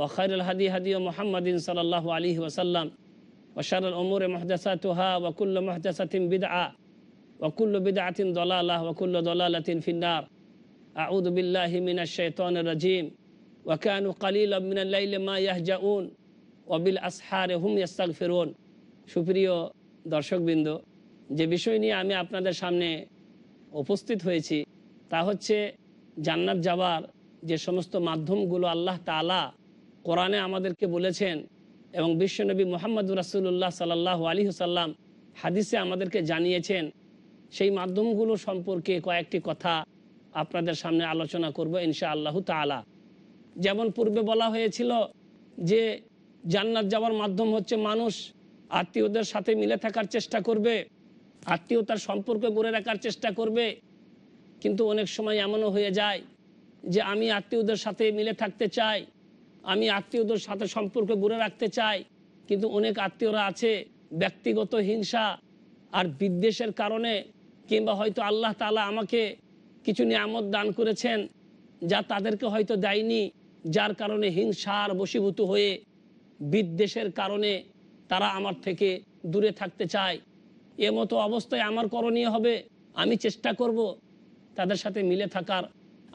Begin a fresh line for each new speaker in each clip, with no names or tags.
ওয়াখাইরুল হাদি হাদি মোহাম্মদিন সাল্লাহ আলী ওসাল্লাম ওশারুল ওমর মহদাসাতুহা ওকুল্ল মহদাসাতিম বিদআ ওকুল্ল বিদআতিন দলালাহ ওকুল্ল দলালাতিন ফিন্নার। আউদ বিল্লাহি মিনা শৈতন রাজিম। ওয়াকানু কালিল মিনাল্লাইল মা ইয়াহজাউন। ওবিল আসহারে হুম ইয়াস্তাক ফিরুন সুপ্রিয় দর্শকবৃন্দ, যে বিষয় নিয়ে আমি আপনাদের সামনে উপস্থিত হয়েছি তা হচ্ছে জান্নাত যাওয়ার যে সমস্ত মাধ্যমগুলো আল্লাহ তালা কোরআনে আমাদেরকে বলেছেন এবং বিশ্বনবী মোহাম্মদ রাসুল্লাহ সাল্লাহ আলী সাল্লাম হাদিসে আমাদেরকে জানিয়েছেন, সেই মাধ্যমগুলো সম্পর্কে কয়েকটি কথা আপনাদের সামনে আলোচনা করব ইনশা আল্লাহ তালা যেমন পূর্বে বলা হয়েছিল যে জান্নাত যাওয়ার মাধ্যম হচ্ছে মানুষ আত্মীয়দের সাথে মিলে থাকার চেষ্টা করবে আত্মীয়তার সম্পর্ক গড়ে রাখার চেষ্টা করবে। কিন্তু অনেক সময় এমনও হয়ে যায় যে আমি আত্মীয়দের সাথে মিলে থাকতে চাই আমি আত্মীয়দের সাথে সম্পর্ক গড়ে রাখতে চাই, কিন্তু অনেক আত্মীয়রা আছে ব্যক্তিগত হিংসা আর বিদ্বেষের কারণে কিংবা হয়তো আল্লাহ তালা আমাকে কিছু নিয়ামত দান করেছেন যা তাদেরকে হয়তো দেয়নি, যার কারণে হিংসার বশীভূত হয়ে বিদ্বেষের কারণে তারা আমার থেকে দূরে থাকতে চায়। এ মতো অবস্থায় আমার করণীয় হবে, আমি চেষ্টা করব তাদের সাথে মিলে থাকার।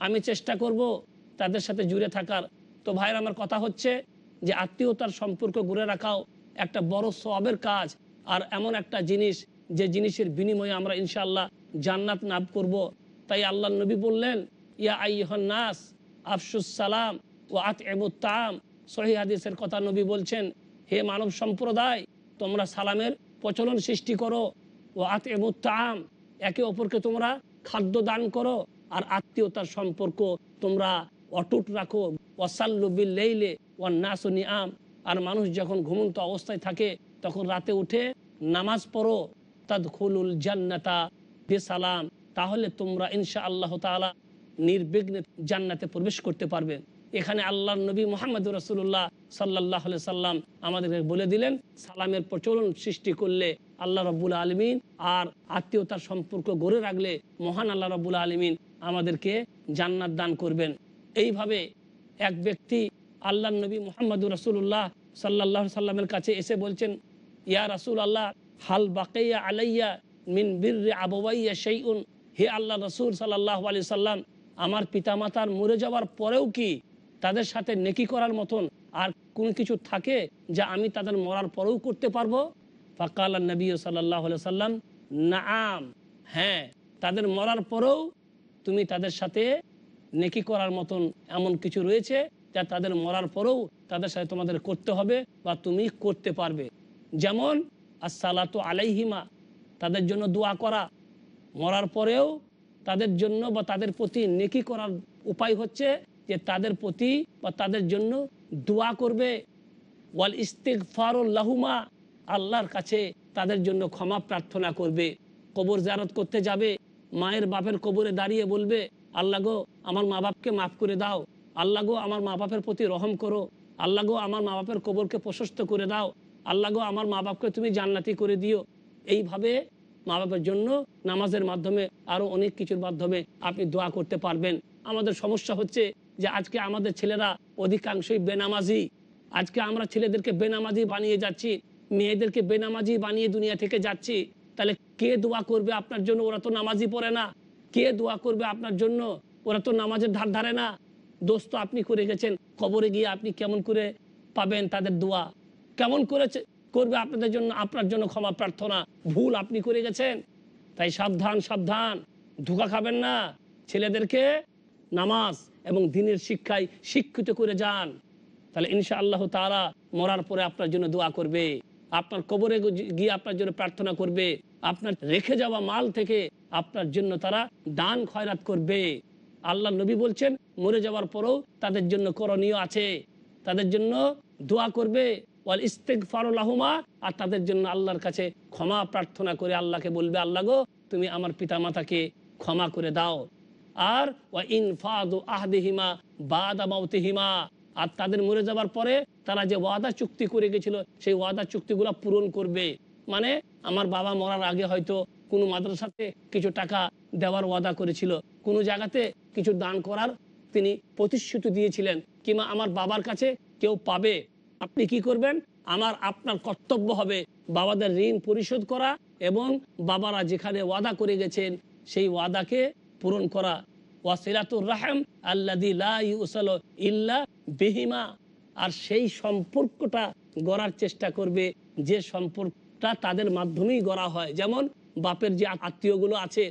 আমি চেষ্টা করব তাদের সাথে জুড়ে থাকার। তো ভাইয়ের আমার কথা হচ্ছে যে আত্মীয়তার সম্পর্ক গড়ে রাখাও একটা বড় সবের কাজ। আর এমন একটা জিনিস যে জিনিসের বিনিময়ে আমরা ইনশাল্লাহ জান্নাত লাভ করব। তাই আল্লাহ নবী বললেন, ইয়া আইহন্নাস আফসুস সালাম ও আত এবুত্তাম সহি হাদিসের কথা নবী বলছেন, হে মানব সম্প্রদায়, তোমরা সালামের প্রচলন সৃষ্টি করো। ও আত এবুত্তাম একে অপরকে তোমরা খাদ্য দান করো। আর আত্মীয়তার সম্পর্ক তোমরা অটুট রাখো ওয়াসাল্লুবিল লেইলে ওয়ান নাসনি আম আর মানুষ যখন ঘুমন্ত অবস্থায় থাকে, তখন রাতে উঠে নামাজ পড়ো তাদ খুলুল জান্নাতা, বেসালাম। তাহলে তোমরা ইনশা আল্লাহ তালা নির্বিঘ্নে জান্নাতে প্রবেশ করতে পারবে। এখানে আল্লাহ নবী মোহাম্মদ রসুল্লাহ সাল্লাহ সাল্লাম আমাদেরকে বলে দিলেন, সালামের প্রচলন সৃষ্টি করলে আল্লাহ রব্বুল আলমিন আর আত্মীয়তার সম্পর্ক গড়ে রাখলে মহান আল্লাহ রব্বুল আলমিন আমাদেরকে জান্নাত দান করবেন। এইভাবে এক ব্যক্তি আল্লাহ নবী মোহাম্মদ রসুল্লাহ সাল্লাহ সাল্লামের কাছে এসে বলছেন, ইয়া রাসুল আল্লাহ হাল বাকাইয়া আলাইয়া মিন বীর আবাইয়া সেই উন হে আল্লাহ রসুল সাল্লাহ আলি সাল্লাম, আমার পিতামাতার মরে যাওয়ার পরেও কি তাদের সাথে নেকি করার মতন আর কোন কিছু থাকে যা আমি তাদের মরার পরেও করতে পারব? ফাকাল নবী সাল্লাহ সাল্লাম নাম হ্যাঁ তাদের মরার পরেও তুমি তাদের সাথে নেকি করার মতন এমন কিছু রয়েছে যা তাদের মরার পরেও তাদের সাথে তোমাদের করতে হবে বা তুমি করতে পারবে। যেমন, আসসালাতু আলাইহিমা, তাদের জন্য দোয়া করা। মরার পরেও তাদের জন্য বা তাদের প্রতি নেকি করার উপায় হচ্ছে যে তাদের প্রতি বা তাদের জন্য দোয়া করবে। ওয়াল ইস্তেক লাহুমা, আল্লাহর কাছে তাদের জন্য ক্ষমা প্রার্থনা করবে। কবর জারত করতে যাবে, মায়ের বাপের কবরে দাঁড়িয়ে বলবে আল্লাহ গো, আমার মা বাপকে মাফ করে দাও। আল্লাহ গো, আমার মা বাপের প্রতি রহম করো। আল্লাহ গো, আমার মা বাপের কবরকে প্রশস্ত করে দাও। আল্লাহ গো, আমার মা বাপকে তুমি জান্নাতি করে দিও। এইভাবে মা বাপের জন্য নামাজের মাধ্যমে আরও অনেক কিছুর মাধ্যমে আপনি দোয়া করতে পারবেন। আমাদের সমস্যা হচ্ছে যে আজকে আমাদের ছেলেরা অধিকাংশই বেনামাজি। আজকে আমরা ছেলেদেরকে বেনামাজি বানিয়ে যাচ্ছি, মেয়েদেরকে বেনামাজি বানিয়ে দুনিয়া থেকে যাচ্ছি। তাহলে কে দোয়া করবে আপনার জন্য? ওরা তো নামাজি পড়ে না। কে দোয়া করবে আপনার জন্য? ওরা তো নামাজের ধার ধারে না। দোস্ত, আপনি করে গেছেন। কবরে গিয়ে আপনি কেমন করে পাবেন তাদের দোয়া? কেমন করেছে, করবে আপনাদের জন্য, আপনার জন্য ক্ষমা প্রার্থনা? ভুল আপনি করে গেছেন। তাই সাবধান সাবধান। ধোকা খাবেন না। ছেলেদেরকে নামাজ এবং দিনের শিক্ষায় শিক্ষিত করে যান। তাহলে ইনশা আল্লাহ তারা মরার পরে আপনার জন্য দোয়া করবে। আপনার কবরে গিয়ে আপনার জন্য প্রার্থনা করবে। আপনার রেখে যাওয়া মাল থেকে আপনার জন্য তারা দান খয়রাত করবে। আল্লাহ নবী বলছেন, মরে যাওয়ার পরেও তাদের জন্য করণীয় আছে। তাদের জন্য দোয়া করবে। ওয়াল ইস্তেক ফারুল্লাহমা আর তাদের জন্য আল্লাহর কাছে ক্ষমা প্রার্থনা করে আল্লাহকে বলবে, আল্লাহ গো, তুমি আমার পিতামাতাকে ক্ষমা করে দাও। আর ওয়া ইনফাদু আহদিহিমা, বাদা মাউতিহিমা, আর তাদের মরে যাবার পরে তারা যে ওয়াদা চুক্তি করে গেছিল, সেই ওয়াদা চুক্তিগুলো পূরণ করবে। মানে আমার বাবা মরার আগে হয়তো কোনো মাদ্রাসাতে কিছু টাকা দেওয়ার ওয়াদা করেছিল। কোনো জায়গাতে কিছু দান করার তিনি প্রতিশ্রুতি দিয়েছিলেন কিংবা আমার বাবার কাছে কেউ পাবে। আপনি কি করবেন? আমার, আপনার কর্তব্য হবে বাবাদের ঋণ পরিশোধ করা এবং বাবারা যেখানে ওয়াদা করে গেছেন সেই ওয়াদাকে পূরণ করা। ওয়াসিলাতুর রাহেম আল্লাদি ইল্লা বেহিমা। আর সেই সম্পর্কটা গড়ার চেষ্টা করবে যে সম্পর্কটা তাদের মাধ্যমেই গড়া হয়। যেমন বাপের যে আত্মীয়গুলো আছে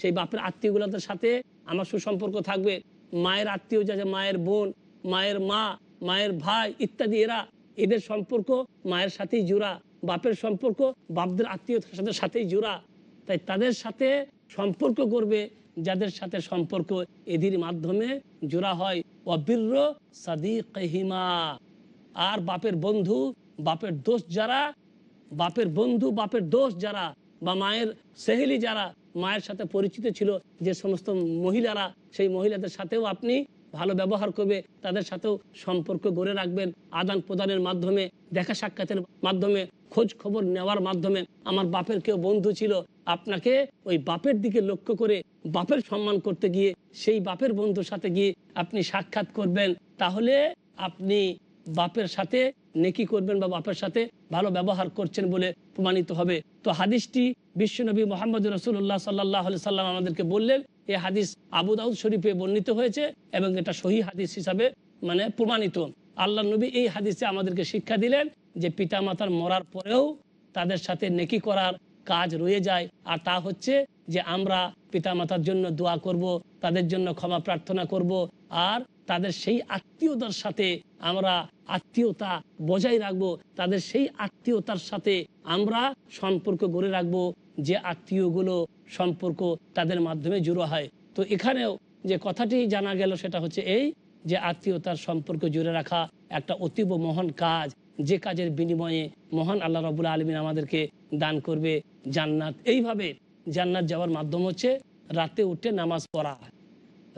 সেই বাপের আত্মীয়গুলোদের সাথে আমার সুসম্পর্ক থাকবে। মায়ের আত্মীয় যে আছে, মায়ের বোন মায়ের মা মায়ের ভাই ইত্যাদি এরা এদের সম্পর্ক মায়ের সাথেই জোড়া। বাপের সম্পর্ক বাপদের আত্মীয়তার সাথে সাথেই জোড়া। তাই তাদের সাথে সম্পর্ক করবে যাদের সাথে সম্পর্ক এদের মাধ্যমে জোড়া হয়। অবীর্য সাদিকহিমা। আর বাপের বন্ধু বাপের দোষ যারা বাপের বন্ধু, বাপের দোষ যারা বা মায়ের সেহেলি যারা মায়ের সাথে পরিচিত ছিল, যে সমস্ত মহিলারা, সেই মহিলাদের সাথেও আপনি ভালো ব্যবহার করবে, তাদের সাথেও সম্পর্ক গড়ে রাখবেন, আদান প্রদানের মাধ্যমে, দেখা সাক্ষাতের মাধ্যমে, খোঁজ খবর নেওয়ার মাধ্যমে। আমার বাপের কেউ বন্ধু ছিল, আপনাকে ওই বাপের দিকে লক্ষ্য করে বাপের সম্মান করতে গিয়ে, সেই বাপের বন্ধুর সাথে গিয়ে আপনি সাক্ষাৎ করবেন। তাহলে আপনি বাপের সাথে নেকি করবেন বা বাপের সাথে ভালো ব্যবহার করছেন বলে প্রমাণিত হবে। তো হাদিসটি বিশ্বনবী মোহাম্মদ রসুল্লাহ সাল্লাহ সাল্লাম আমাদেরকে বললেন এই হাদিস আবু দাউদ শরীফে বর্ণিত হয়েছে এবং এটা সহি হাদিস হিসাবে মানে প্রমাণিত। আল্লাহ নবী এই হাদিসে আমাদেরকে শিক্ষা দিলেন যে পিতামাতার মরার পরেও তাদের সাথে নেকি করার কাজ রয়ে যায়। আর তা হচ্ছে যে আমরা পিতামাতার জন্য দোয়া করব, তাদের জন্য ক্ষমা প্রার্থনা করব, আর তাদের সেই আত্মীয়তার সাথে আমরা আত্মীয়তা বজায় রাখব, তাদের সেই আত্মীয়তার সাথে আমরা সম্পর্ক গড়ে রাখব, যে আত্মীয়গুলো সম্পর্ক তাদের মাধ্যমে জুড়ো হয়। তো এখানেও যে কথাটি জানা গেল সেটা হচ্ছে এই, যে আত্মীয়তার সম্পর্ক জুড়ে রাখা একটা অতীব মহান কাজ, যে কাজের বিনিময়ে মহান আল্লাহ রবুল্লা আলমিন আমাদেরকে দান করবে জান্নাত। এইভাবে জান্নাত যাওয়ার মাধ্যম হচ্ছে রাতে উঠে নামাজ পড়া।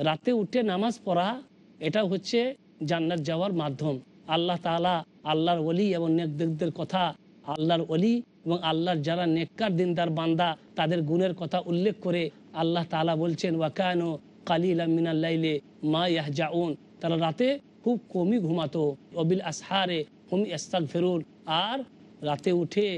রাতে উঠে নামাজ পড়া এটা হচ্ছে জান্নাত যাওয়ার মাধ্যম। আল্লাহ তালা আল্লাহর অলি এবং নেকদের কথা আল্লাহর অলি এবং আল্লাহর যারা নেককার দিনদার বান্দা, তাদের গুণের কথা উল্লেখ করে আল্লাহ তালা বলছেন ওয়াকানো কালিলা মিনাল্লাইলে মা ইয়াহজাউন। তারা রাতে খুব কমই ঘুমাতো। অবিল আসহারে হুম ইস্তাক ফেরুন আর রাতে উঠে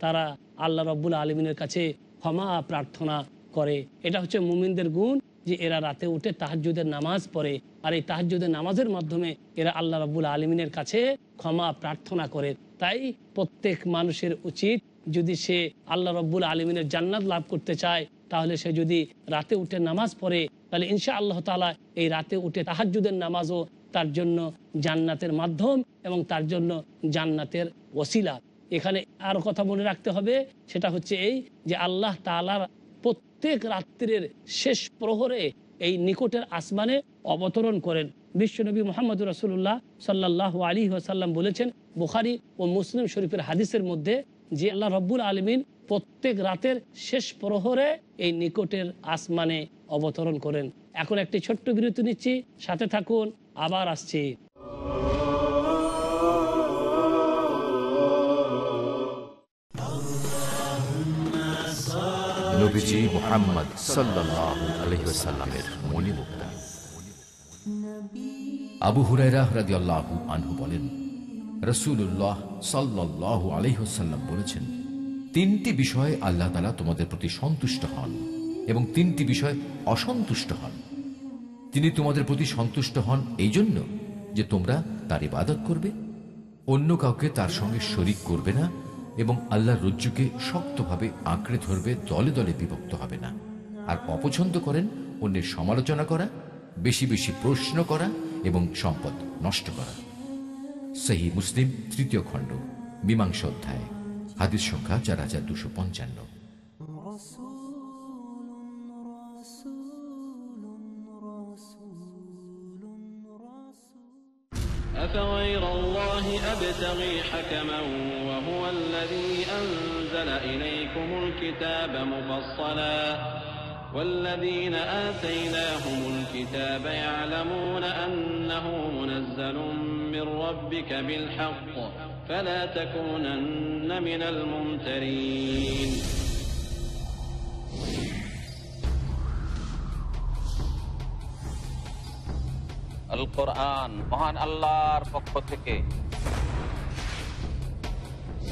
তারা আল্লাহ রব্বুল আলমিনের কাছে ক্ষমা প্রার্থনা করে। এটা হচ্ছে মুমিনদের গুণ যে এরা রাতে উঠে তাহাজুদের নামাজ পড়ে। আর এই তাহাজুদের নামাজের মাধ্যমে এরা আল্লাহ রব্বুল আলমিনের কাছে ক্ষমা প্রার্থনা করে। তাই প্রত্যেক মানুষের উচিত যদি সে আল্লাহ রব্বুল আলমিনের জান্নাত লাভ করতে চায়, তাহলে সে যদি রাতে উঠে নামাজ পড়ে, তাহলে ইনশা আল্লাহ তালা এই রাতে উঠে তাহাজুদের নামাজও তার জন্য জান্নাতের মাধ্যম এবং তার জন্য জান্নাতের ওসিলা। এখানে আরও কথা মনে রাখতে হবে, সেটা হচ্ছে এই যে আল্লাহ তালার প্রত্যেক রাত্রির শেষ প্রহরে এই নিকটের আসমানে অবতরণ করেন। বিশ্বনবী মোহাম্মদ রসুল্লাহ সাল্লাহ আলী ওসাল্লাম বলেছেন, বুখারি ও মুসলিম শরীফের হাদিসের মধ্যে যে আল্লাহ রব্বুল আলমিন প্রত্যেক রাতের শেষ প্রহরে এই নিকটের আসমানে অবতরণ করেন। এখন একটি ছোট্ট বিরতি নিচ্ছি, সাথে থাকুন, আবার আসছি।
আবু আনহু বলেন, রাসূলুল্লাহ সাল্লাল্লাহু আলাইহি ওয়াসাল্লাম বলেছেন, তিনটি বিষয়ে আল্লাহ তাআলা তোমাদের প্রতি সন্তুষ্ট হন এবং তিনটি বিষয় অসন্তুষ্ট হন। তিনি তোমাদের প্রতি সন্তুষ্ট হন এই জন্য যে তোমরা তার ইবাদত করবে, অন্য কাউকে তার সঙ্গে শরিক করবে না এবং আল্লাহর রজ্জুকে শক্তভাবে আঁকড়ে ধরবে, দলে দলে বিভক্ত হবে না। আর অপছন্দ করেন অন্যের সমালোচনা করা, বেশি বেশি প্রশ্ন করা এবং সম্পদ নষ্ট করা। সেই মুসলিম তৃতীয় খণ্ড, মীমাংসা অধ্যায়, হাদিস সংখ্যা চার হাজার দুশো পঞ্চান্ন।
الله أبتغي حكما وهو الذي أنزل إليكم الكتاب مفصلا والذين آتيناهم الكتاب يعلمون أنه منزل من ربك بالحق فلا تكونن من الممترين
আল কোরআন মহান আল্লাহর পক্ষ থেকে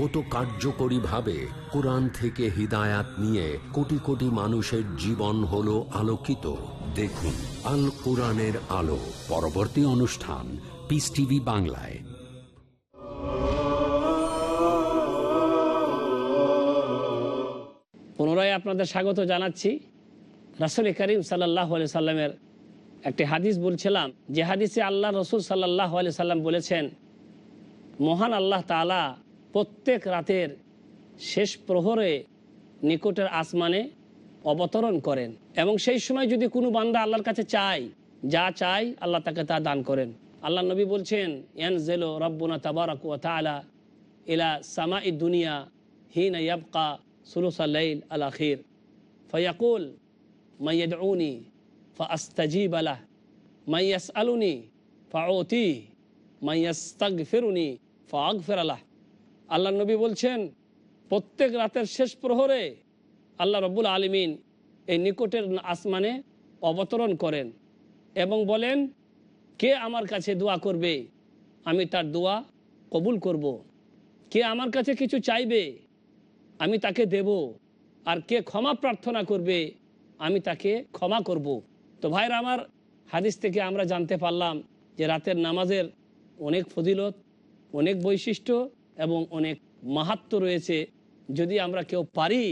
কত কার্যকরীভাবে কোরআন থেকে হিদায়াত নিয়ে কোটি কোটি মানুষের জীবন হলো আলোকিত। দেখুন, আল কোরআনের আলো, পরবর্তী অনুষ্ঠান পিস টিভি বাংলায়।
পুনরায় আপনাদের স্বাগত জানাচ্ছি। রাসুল করিম সাল্লাহ সাল্লামের একটি হাদিস বলছিলাম। যে হাদিসে আল্লাহ রসুল সাল্লাহ সাল্লাম বলেছেন, মহান আল্লাহ তালা প্রত্যেক রাতের শেষ প্রহরে নিকটের আসমানে অবতরণ করেন এবং সেই সময় যদি কোনো বান্দা আল্লাহর কাছে চায়, যা চাই আল্লাহ তাকে তা দান করেন। আল্লাহ নবী বলছেন ইয়ান জেলো রব্বুনা তাবারাক তাআলা ইলা সামা ই দুনিয়া হিন ইয়াবকা সুলুসাল্লাইল আল আখির। ফয়াকুল মাইয়াদউনি ফাস্তাজিব আলাহ মাইয়াসআলুনি ফাউতি। মাইয়াস্তাগফিরুনি ফাগফির আলাহ আল্লাহ নবী বলছেন, প্রত্যেক রাতের শেষ প্রহরে আল্লাহ রব্বুল আলমিন এই নিকটের আসমানে অবতরণ করেন এবং বলেন, কে আমার কাছে দোয়া করবে আমি তার দোয়া কবুল করব। কে আমার কাছে কিছু চাইবে আমি তাকে দেব আর কে ক্ষমা প্রার্থনা করবে আমি তাকে ক্ষমা করব। তো ভাইরা আমার হাদিস থেকে আমরা জানতে পারলাম যে রাতের নামাজের অনেক ফজিলত, অনেক বৈশিষ্ট্য এবং অনেক মাহাত্ম রয়েছে। যদি আমরা কেউ পারি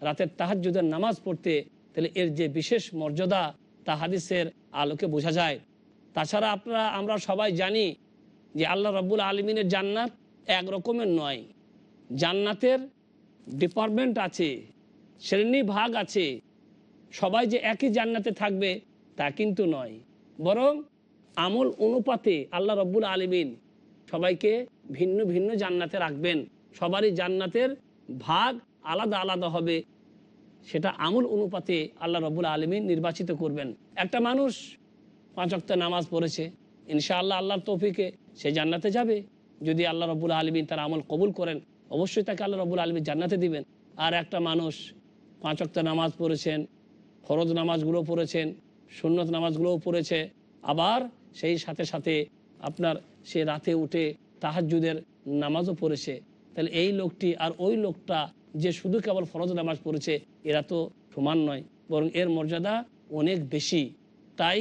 রাতের তাহাজ্জুদের নামাজ পড়তে, তাহলে এর যে বিশেষ মর্যাদা তা হাদিসের আলোকে বোঝা যায়। তাছাড়া আপনারা, আমরা সবাই জানি যে আল্লাহ রব্বুল আলমিনের জান্নাত এক রকমের নয়। জান্নাতের ডিপার্টমেন্ট আছে, শ্রেণি ভাগ আছে, সবাই যে একই জান্নাতে থাকবে তা কিন্তু নয়। বরং আমল অনুপাতে আল্লাহ রব্বুল আলমিন সবাইকে ভিন্ন ভিন্ন জান্নাতে রাখবেন। সবারই জান্নাতের ভাগ আলাদা আলাদা হবে। সেটা আমল অনুপাতে আল্লাহ রব্বুল আলমিন নির্বাচিত করবেন। একটা মানুষ পাঁচ অক্ত নামাজ পড়েছে, ইনশাআল্লাহ আল্লাহর তৌফিকে সে জান্নাতে যাবে। যদি আল্লাহ রব্বুল আলমিন তার আমল কবুল করেন, অবশ্যই তাকে আল্লাহ রব্বুল আলমিন জান্নাতে দিবেন। আর একটা মানুষ পাঁচ অক্ত নামাজ পড়েছেন, ফরজ নামাজগুলো পড়েছেন, সুন্নত নামাজগুলোও পড়েছে, আবার সেই সাথে সাথে আপনার সে রাতে উঠে তাহাজুদের নামাজও পড়েছে। তাহলে এই লোকটি আর ওই লোকটা যে শুধু কেবল ফরজ নামাজ পড়েছে, এরা তো সমান নয়, বরং এর মর্যাদা অনেক বেশি। তাই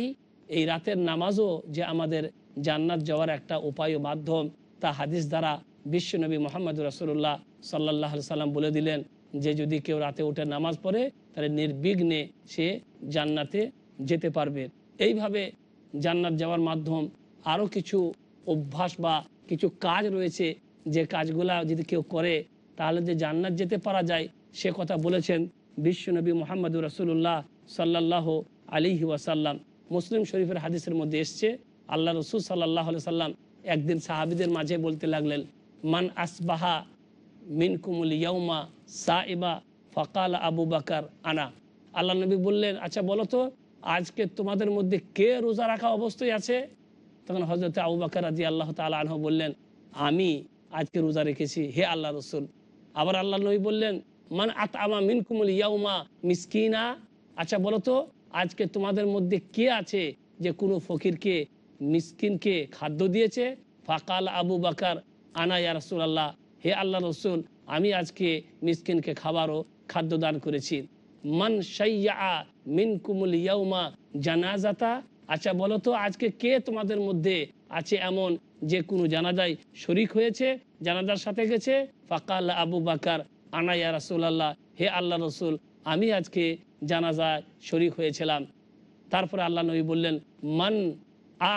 এই রাতের নামাজও যে আমাদের জান্নাত যাওয়ার একটা উপায় ও মাধ্যম, তা হাদিস দ্বারা বিশ্বনবী মোহাম্মদ রসুল্লাহ সাল্লাহ সাল্লাম বলে দিলেন যে, যদি কেউ রাতে উঠে নামাজ পড়ে, তাহলে নির্বিঘ্নে সে জান্নাতে যেতে পারবে। এইভাবে জান্নাত যাওয়ার মাধ্যম আরও কিছু অভ্যাস বা কিছু কাজ রয়েছে, যে কাজগুলা যদি কেউ করে, তাহলে যে জান্নাত যেতে পারা যায়, সে কথা বলেছেন বিশ্বনবী মোহাম্মদ রসুল্লাহ সাল্লাহ আলিহি ওয়াসাল্লাম। মুসলিম শরীফের হাদিসের মধ্যে এসছে, আল্লাহ রসুল সাল্লাহ সাল্লাম একদিন সাহাবিদের মাঝে বলতে লাগলেন, মান আসবাহা মিন কুমুল ইয়ৌমা সাইবা ফকাল আবু বাকার আনা। আল্লাহ নবী বললেন আচ্ছা বলো তো, আজকে তোমাদের মধ্যে কে রোজা রাখা অবস্থায় আছে? তখন হজরত আবু বাকার রাজি আল্লাহ তালা আনহ বললেন, আমি আজকে রোজা রেখেছি, হে আল্লাহ রসুল। আবার আল্লাহ নবী বললেন, মান আত আমা মিন কুমুল ইয়াউমা মিসকিনা? আচ্ছা বলো তো আজকে তোমাদের মধ্যে কে আছে যে কোনো ফকিরকে, মিসকিনকে খাদ্য দিয়েছে? ফাকাল আবু বাকার, আনা ইয়া রসুল আল্লাহ হে আল্লাহ রসুল, আমি আজকে মিসকিনকে খাবারও খাদ্য দান করেছি। মান সাইয়া মিন কুমুল ইয়াউমা জানাজাতা? আচ্ছা বলো তো, আজকে কে তোমাদের মধ্যে আছে এমন যে কোনো জানাজায় শরিক হয়েছে, জানাজার সাথে গেছে? ফাকাল আবু বাকার আনাইয়া রাসুলাল্লাহ, হে আল্লাহ রসুল, আমি আজকে জানাজায় শরিক হয়েছিলাম। তারপরে আল্লাহ নবী বললেন, মান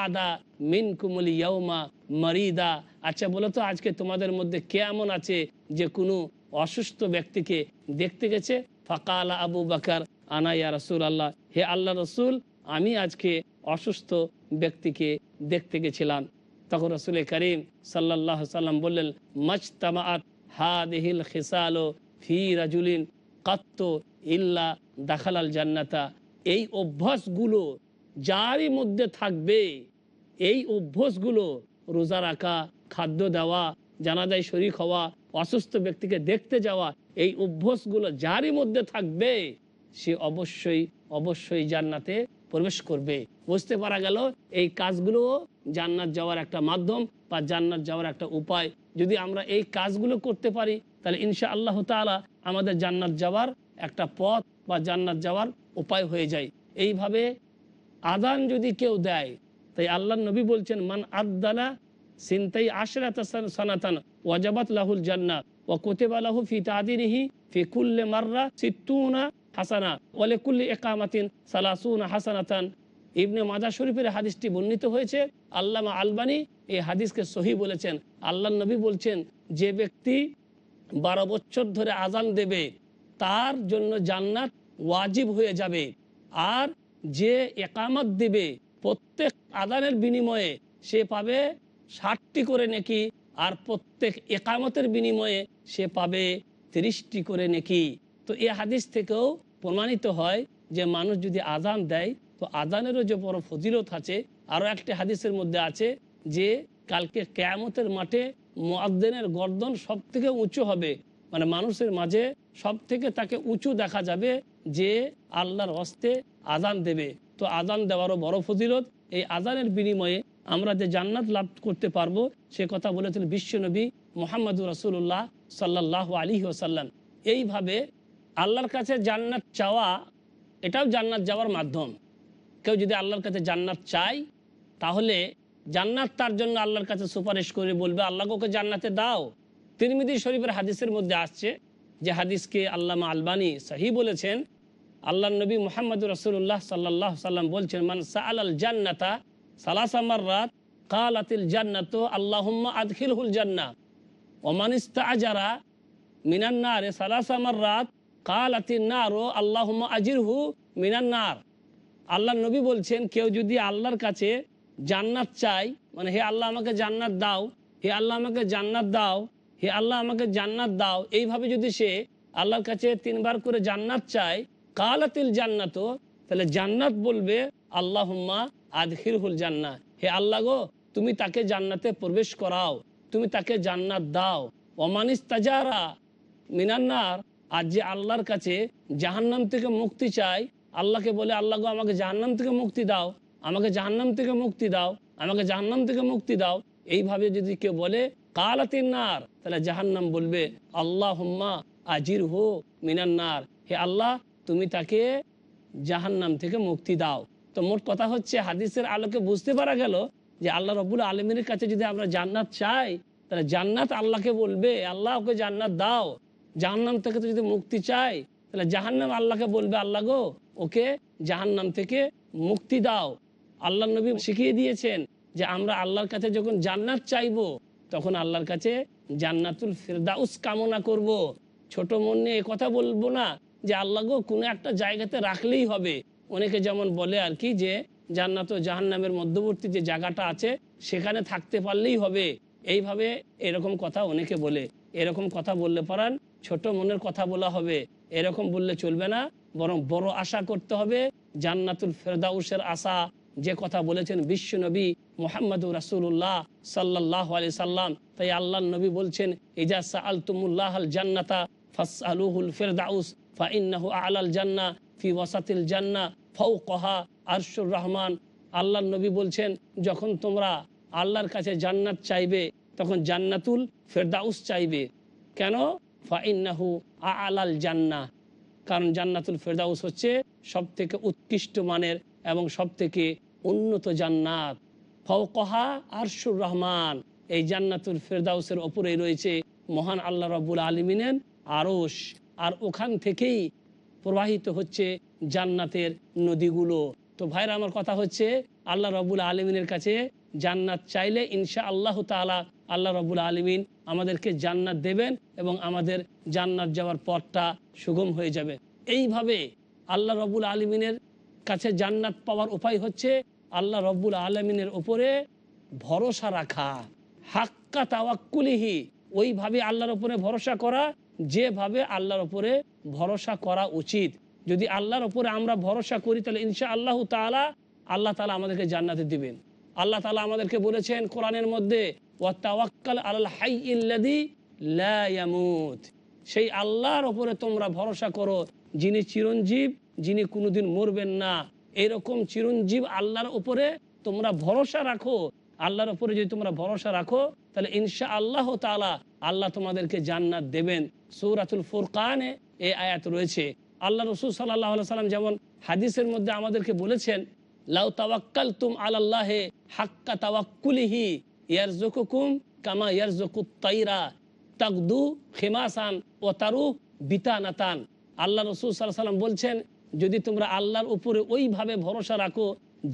আদা মিন কুমলি ইয়ৌমা মারিদা। আচ্ছা বলো তো, আজকে তোমাদের মধ্যে কে এমন আছে যে কোনো অসুস্থ ব্যক্তিকে দেখতে গেছে? ফাকালা আবু বাকার আনাইয়া রসুল আল্লাহ হে আল্লাহ রসুল, আমি আজকে অসুস্থ ব্যক্তিকে দেখতে গেছিলাম। তখন রসুল করিম সাল্লাহ সাল্লাম বললেন মজতামাত হা দেহিল খেসালো ফি রাজুলিন কাত্ত ইল্লা দাখালাল জান্নাতা। এই অভ্যাসগুলো যারই মধ্যে থাকবে, এই অভ্যাসগুলো রোজা রাখা, খাদ্য দেওয়া, জানাজায় শরিক হওয়া, অসুস্থ ব্যক্তিকে দেখতে যাওয়া, এই অভ্যাসগুলো যারই মধ্যে থাকবে, সে অবশ্যই অবশ্যই জান্নাতে প্রবেশ করবে। বুঝতে পারা গেল, এই কাজগুলো জান্নাত যাওয়ার একটা মাধ্যম বা জান্নাত যাওয়ার একটা উপায়। যদি আমরা এই কাজগুলো করতে পারি, তাহলে ইনশা আল্লাহ তালা আমাদের জান্নাত যাওয়ার একটা পথ বা জান্নাত যাওয়ার উপায় হয়ে যায়। এইভাবে আদান যদি কেউ দেয়, তাই আল্লাহ নবী বলছেন, মান আদালা সিনতাই আশরাত সানাতান ওয়াজাবাত লাহুল জান্নাত ও কুতিবা লাহু ফি তাদিনিহি ফি কুল্লি মাররা সিত্তুনা হাসানা। ওয়া লিকুল্লি ইকামাতিন সালাসুনা হাসানাতান। ইবনে মাজাহ শরীফের হাদিসটি বর্ণিত হয়েছে, আল্লামা আলবানী এই হাদিসকে সহি বলেছেন। আল্লাহ নবী বলছেন, যে ব্যক্তি বারো বছর ধরে আজান দেবে, তার জন্য জান্নাত ওয়াজিব হয়ে যাবে। আর যে একামত দিবে, প্রত্যেক আদানের বিনিময়ে সে পাবে ষাটটি করে নেকি, আর প্রত্যেক একামতের বিনিময়ে সে পাবে তিরিশটি করে নেকি। তো এই হাদিস থেকেও প্রমাণিত হয় যে মানুষ যদি আজান দেয়, তো আজানেরও যে বড় ফজিলত আছে, আরও একটি হাদিসের মধ্যে আছে যে কালকে কেয়ামতের মাঠে মোয়াদ্দেনের গর্দন সব থেকে উঁচু হবে। মানে মানুষের মাঝে সব থেকে তাকে উঁচু দেখা যাবে যে আল্লাহর হস্তে আজান দেবে। তো আজান দেওয়ারও বড় ফজিলত। এই আজানের বিনিময়ে আমরা যে জান্নাত লাভ করতে পারব, সে কথা বলেছিলেন বিশ্বনবী মোহাম্মদুর রসুল্লাহ সাল্লাহ আলী ওসাল্লাম এইভাবে আল্লাহর কাছে জান্নাত চাওয়া, এটাও জান্নাত যাওয়ার মাধ্যম। কেউ যদি আল্লাহর কাছে জান্নাত চায়, তাহলে জান্নাত তার জন্য আল্লাহর কাছে সুপারিশ করে বলবে, আল্লাহ ওকে জান্নাতে দাও। তিরমিদি শরীফের হাদিসের মধ্যে আসছে যে হাদিসকে আল্লামা আলবানী সাহি বলেছেন, আল্লাহ নবী মোহাম্মদ রসুল্লাহ সাল্লাহ সাল্লাম বলছেন, মান সাল আল জান্নাতা সালাসামার রাত কাল আতিল জান্নাত আল্লাহম্মা আদখিলহুল জান্না ওমানিস্তা আজারা মিনান্নারে সালাসামার রাত আজিরহু মিনান্নার আল্লাহ নবী বলছেন, কেউ যদি আল্লাহর কাছে জান্নাত চাই মানে হে আল্লাহ আমাকে জান্নাত দাও, হে আল্লাহ আমাকে জান্নাত দাও, হে আল্লাহ আমাকে জান্নাত দাও, এইভাবে যদি সে আল্লাহর কাছে তিনবার করে জান্নাত চায়, কালাতিল জান্নাত, তাহলে জান্নাত বলবে আল্লাহ আদখিরহুল জান্না হে আল্লাহ গো, তুমি তাকে জান্নাতে প্রবেশ করাও, তুমি তাকে জান্নাত দাও। অমানিস তাজারা মিনান্নার আর যে আল্লাহর কাছে জাহান্নাম থেকে মুক্তি চাই আল্লাহকে বলে, আল্লাহ গো, আমাকে জাহান্নাম থেকে মুক্তি দাও, আমাকে জাহান্নাম থেকে মুক্তি দাও, আমাকে জাহান্নাম থেকে মুক্তি দাও। এইভাবে যদি কেউ বলে, কালাতিন নার তাহলে জাহান্নাম বলবে আল্লাহ হুম্মা আজির হো মিনান্নার হে আল্লাহ, তুমি তাকে জাহান্নাম থেকে মুক্তি দাও। তো মোট কথা হচ্ছে, হাদিসের আলোকে বুঝতে পারা গেল যে আল্লাহ রবুল আলমীর কাছে যদি আমরা জান্নাত চাই, তাহলে জান্নাত আল্লাহকে বলবে, আল্লাহ ওকে জান্নাত দাও। জাহান্নাম থেকে তো যদি মুক্তি চাই তাহলে জাহান্নাম আল্লাহকে বলবে, আল্লাহ গো, ওকে জাহান্নাম থেকে মুক্তি দাও। আল্লাহ নবী শিখিয়ে দিয়েছেন যে আমরা আল্লাহর কাছে যখন জান্নাত চাইব, তখন আল্লাহর কাছে জান্নাতুল ফেরদাউস কামনা করব। ছোট মন নিয়ে কথা বলব না যে আল্লাহ গো, কোনো একটা জায়গাতে রাখলেই হবে। অনেকে যেমন বলে আর কি যে, জান্নাত ও জাহান্নামের মধ্যবর্তী যে জায়গাটা আছে, সেখানে থাকতে পারলেই হবে। এইভাবে এরকম কথা অনেকে বলে। এরকম কথা বললে পারান ছোট মনের কথা বলা হবে, এরকম বললে চলবে না। বরং বড় আশা করতে হবে, জান্নাতুল ফেরদাউসের আশা যে কথা বলেছেন বিশ্ব নবী মোহাম্মদুর রাসুল্লাহ সাল্লাহ আলি সাল্লাম। তাই আল্লাহ নবী বলছেন, ইজা আল তুমুল্লাহ আল জান্নাতা ফাস আলুহুল ফেরদাউস ফা ইন্নাহু আলাল জান্না, ফি ওয়াসাতিল জান্না ফৌ কহা আরশুর রহমান। আল্লাহ নবী বলছেন, যখন তোমরা আল্লাহর কাছে জান্নাত চাইবে, তখন জান্নাতুল ফেরদাউস চাইবে। কেন? ফাইন্নাহু আলাল জান্না কারণ জান্নাতুল ফেরদাউস হচ্ছে সব থেকে উৎকৃষ্ট মানের এবং সব থেকে উন্নত জান্নাত। ফৌকহা আরশুর রহমান। এই জান্নাতুল ফেরদাউসের ওপরেই রয়েছে মহান আল্লাহ রব্বুল আলমিনের আরস আর ওখান থেকেই প্রবাহিত হচ্ছে জান্নাতের নদীগুলো। তো ভাইরা, আমার কথা হচ্ছে আল্লাহ রবুল আলমিনের কাছে জান্নাত চাইলে ইনশা আল্লাহ তালা আল্লাহ রবুল আলমিন আমাদেরকে জান্নাত দেবেন এবং আমাদের জান্নাত যাওয়ার পথটা সুগম হয়ে যাবে। এইভাবে আল্লাহ রবুল আলমিনের কাছে জান্নাত পাওয়ার উপায় হচ্ছে আল্লাহ রব্বুল আলমিনের ওপরে ভরসা রাখা। হাক্কা তাওয়াক্কুলিহি, ওইভাবে আল্লাহর ওপরে ভরসা করা, যেভাবে আল্লাহর ওপরে ভরসা করা উচিত। যদি আল্লাহর ওপরে আমরা ভরসা করি, তাহলে ইনশা আল্লাহ তালা আল্লাহ তালা আমাদেরকে জান্নাতে দিবেন। আল্লাহ তালা আমাদেরকে বলেছেন কোরআনের মধ্যে সেই আল্লাহর ওপরে তোমরা ভরসা করো, যিনি চিরঞ্জীব, যিনি কোনোদিন মরবেন না। এরকম চিরঞ্জীব আল্লাহর উপরে তোমরা ভরসা রাখো। আল্লাহর উপরে যদি তোমরা ভরসা রাখো, তাহলে ইনশা আল্লাহ তালা আল্লাহ তোমাদেরকে জান্নাত দেবেন। সৌরাতুল ফুরকানে এ আয়াত রয়েছে। আল্লাহ রসুল সাল্লাহ সাল্লাম যেমন হাদিসের মধ্যে আমাদেরকে বলেছেন, লাউ তাওয়াক্কাল তুম আল্লাহে হাক্কা তাওয়াক্কুলিহি। কামা ও আল্লাহ রসুল বলছেন, যদি তোমরা আল্লাহর উপরে ওইভাবে ভরসা রাখো,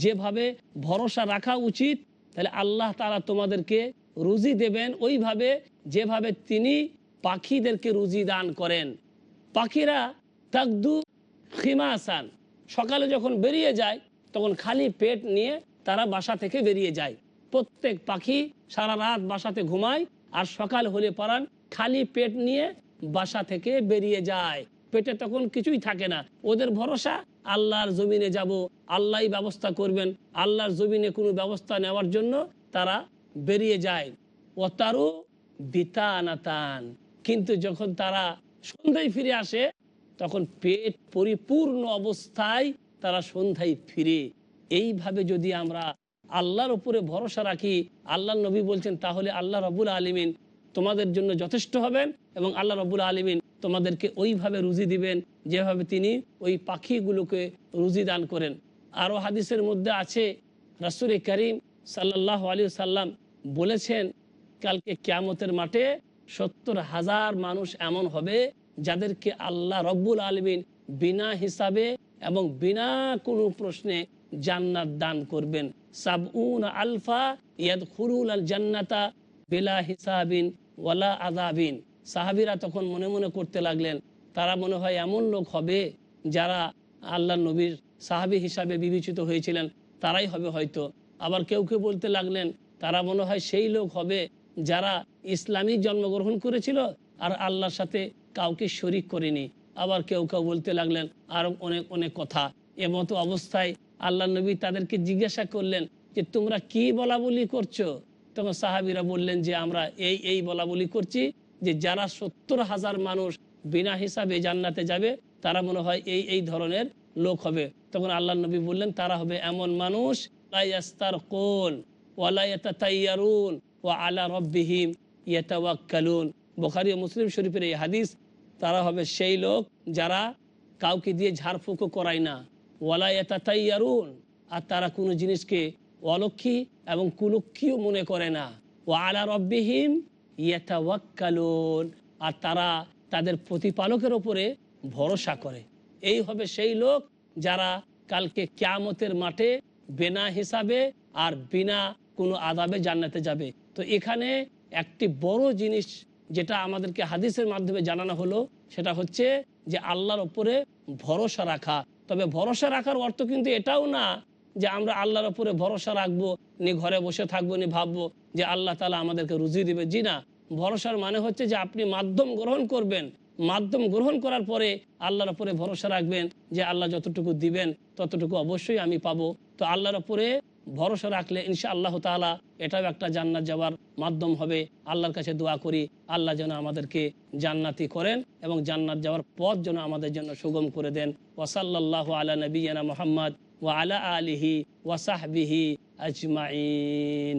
যেভাবে ভরসা রাখা উচিত, তাহলে আল্লাহ তারা তোমাদেরকে রুজি দেবেন ওইভাবে যেভাবে তিনি পাখিদেরকে রুজি দান করেন। পাখিরা তাকদু খিমাসান, সকালে যখন বেরিয়ে যায়, তখন খালি পেট নিয়ে তারা বাসা থেকে বেরিয়ে যায়। প্রত্যেক পাখি সারা রাত বাসাতে ঘুমায় আর সকাল হলে পরান খালি পেট নিয়ে বাসা থেকে বেরিয়ে যায়। পেটে তখন কিছুই থাকে না। ওদের ভরসা, আল্লাহর জমিনে যাব আল্লাহ ব্যবস্থা করবেন। আল্লাহর জমিনে কোনো ব্যবস্থা নেওয়ার জন্য তারা বেরিয়ে যায়। ও তারও বিতানাতান। কিন্তু যখন তারা সন্ধ্যায় ফিরে আসে, তখন পেট পরিপূর্ণ অবস্থায় তারা সন্ধ্যায় ফিরে। এইভাবে যদি আমরা আল্লাহর উপরে ভরসা রাখি আল্লাহ নবী বলছেন, তাহলে আল্লাহ রবুল আলমিন তোমাদের জন্য যথেষ্ট হবেন এবং আল্লাহ রবুল আলমিন তোমাদেরকে ওইভাবে রুজি দিবেন যেভাবে তিনি ওই পাখিগুলোকে রুজি দান করেন। আরও হাদিসের মধ্যে আছে, রাসুল করিম সাল্লাহ আলী সাল্লাম বলেছেন, কালকে ক্যামতের মাঠে সত্তর হাজার মানুষ এমন হবে যাদেরকে আল্লাহ রব্বুল আলমিন বিনা হিসাবে এবং বিনা কোনো প্রশ্নে জান্নাত দান করবেন। সাবউন আলফা ইয়াদ খুরুল আল জান্নাতা বেলা হিসাবিন আদাবিন সাহাবিরা তখন মনে মনে করতে লাগলেন, তারা মনে হয় এমন লোক হবে যারা আল্লাহ নবীর সাহাবি হিসাবে বিবেচিত হয়েছিলেন, তারাই হবে হয়তো। আবার কেউ কেউ বলতে লাগলেন, তারা মনে হয় সেই লোক হবে যারা ইসলামী জন্মগ্রহণ করেছিল আর আল্লাহর সাথে কাউকে শরিক করেনি। আবার কেউ কেউ বলতে লাগলেন, আরও অনেক অনেক কথা। এমতো অবস্থায় আল্লাহ নবী তাদেরকে জিজ্ঞাসা করলেন যে, তোমরা কি বলা বলি করছ? তখন সাহাবিরা বললেন যে, আমরা এই এই বলা বলি করছি যে, যারা সত্তর হাজার মানুষ বিনা হিসাবে জান্নাতে যাবে, তারা মনে হয় এই এই ধরনের লোক হবে। তখন আল্লাহ নবী বললেন, তারা হবে এমন মানুষ কোন ওয়ালাইয়াতাইয়ারুন ও বোখারি ও মুসলিম শরীফের এই হাদিস, তারা হবে সেই লোক যারা কাউকে দিয়ে ঝাড়ফুঁকো করায় না। ওয়ালাইয়াতাইয়ারুন আর তারা কোনো জিনিসকে অলক্ষী এবং কুলক্ষীও মনে করে না। ও আলা রব্বিহিম ইয়াতাওয়াক্কালুন, আর তারা তাদের প্রতিপালকের ওপরে ভরসা করে। এই হবে সেই লোক যারা কালকে ক্যামতের মাঠে বিনা হিসাবে আর বিনা কোনো আদাবে জান্নাতে যাবে। তো এখানে একটি বড় জিনিস যেটা আমাদেরকে হাদিসের মাধ্যমে জানানো হলো, সেটা হচ্ছে যে আল্লাহর ওপরে ভরসা রাখা। তবে ভরসা রাখার অর্থ কিন্তু এটাও না যে আমরা আল্লাহর ওপরে ভরসা রাখব, নি ঘরে বসে থাকব, নি ভাববো যে আল্লাহ তালা আমাদেরকে রুজি দিবে। জি না, ভরসার মানে হচ্ছে যে আপনি মাধ্যম গ্রহণ করবেন। মাধ্যম গ্রহণ করার পরে আল্লাহর ওপরে ভরসা রাখবেন যে আল্লাহ যতটুকু দিবেন, ততটুকু অবশ্যই আমি পাবো। তো আল্লাহর উপরে ভরসা রাখলে ইনশা আল্লাহ তালা এটাও একটা জান্নাত যাওয়ার মাধ্যম হবে। আল্লাহর কাছে দোয়া করি, আল্লাহ যেন আমাদেরকে জান্নাতি করেন এবং জান্নাত যাওয়ার পথ যেন আমাদের জন্য সুগম করে দেন। ওসাল্লাহ আলা নবীনা মোহাম্মদ ওয়া আলা আলিহি ওয়াসাহবিহি আজমাইন।